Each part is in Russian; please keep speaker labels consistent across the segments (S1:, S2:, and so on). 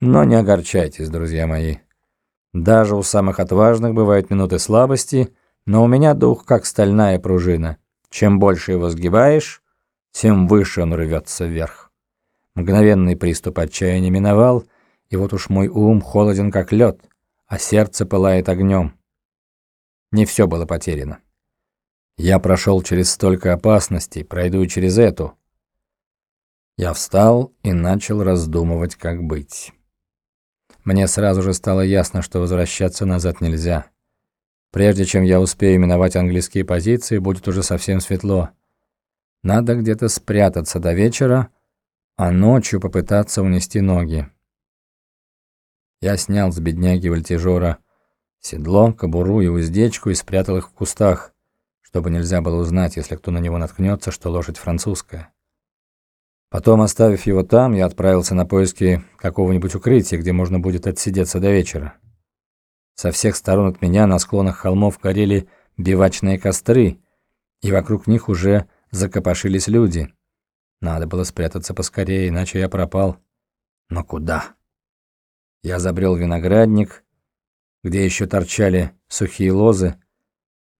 S1: Но не огорчайтесь, друзья мои. Даже у самых отважных бывают минуты слабости, но у меня дух как стальная пружина. Чем больше его сгибаешь, тем выше он рвется вверх. Мгновенный приступ отчаяния миновал, и вот уж мой ум холоден как лед, а сердце пылает огнем. Не все было потеряно. Я прошел через столько опасностей, пройду через эту. Я встал и начал раздумывать, как быть. Мне сразу же стало ясно, что возвращаться назад нельзя. Прежде чем я успею миновать английские позиции, будет уже совсем светло. Надо где-то спрятаться до вечера, а ночью попытаться унести ноги. Я снял с бедняги вольтежера седло, кобуру и уздечку и спрятал их в кустах чтобы нельзя было узнать, если кто на него наткнется, что лошадь французская. Потом, оставив его там, я отправился на поиски какого-нибудь укрытия, где можно будет отсидеться до вечера. Со всех сторон от меня на склонах холмов горели бивачные костры, и вокруг них уже закопошились люди. Надо было спрятаться поскорее, иначе я пропал. Но куда? Я забрел виноградник, где еще торчали сухие лозы,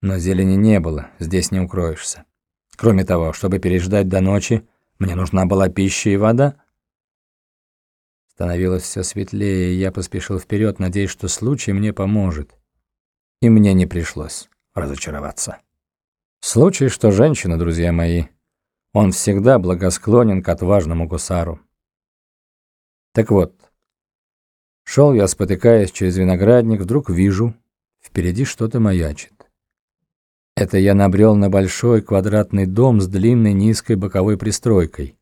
S1: но зелени не было, здесь не укроешься. Кроме того, чтобы переждать до ночи, мне нужна была пища и вода. Становилось все светлее, и я поспешил вперед, надеясь, что случай мне поможет. И мне не пришлось разочароваться. Случай, что женщина, друзья мои, он всегда благосклонен к отважному гусару. Так вот, шел я, спотыкаясь через виноградник, вдруг вижу, впереди что-то маячит. Это я набрел на большой квадратный дом с длинной низкой боковой пристройкой.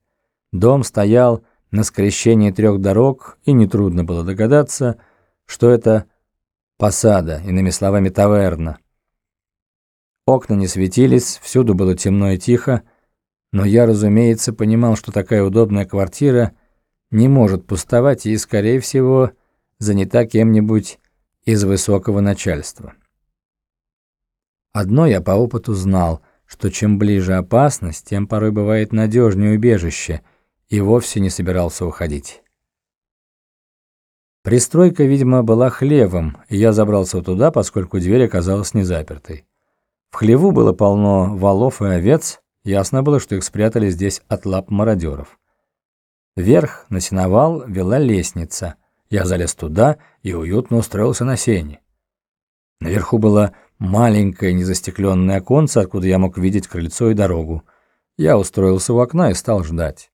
S1: Дом стоял на скрещении трех дорог, и нетрудно было догадаться, что это посада, иными словами, таверна. Окна не светились, всюду было темно и тихо, но я, разумеется, понимал, что такая удобная квартира не может пустовать и, скорее всего, занята кем-нибудь из высокого начальства. Одно я по опыту знал, что чем ближе опасность, тем порой бывает надежнее убежище, и вовсе не собирался уходить. Пристройка, видимо, была хлевом, и я забрался туда, поскольку дверь оказалась не запертой. В хлеву было полно валов и овец, ясно было, что их спрятали здесь от лап мародеров. Вверх на сеновал вела лестница. Я залез туда и уютно устроился на сене. Наверху было маленькое незастекленное оконце, откуда я мог видеть крыльцо и дорогу. Я устроился у окна и стал ждать.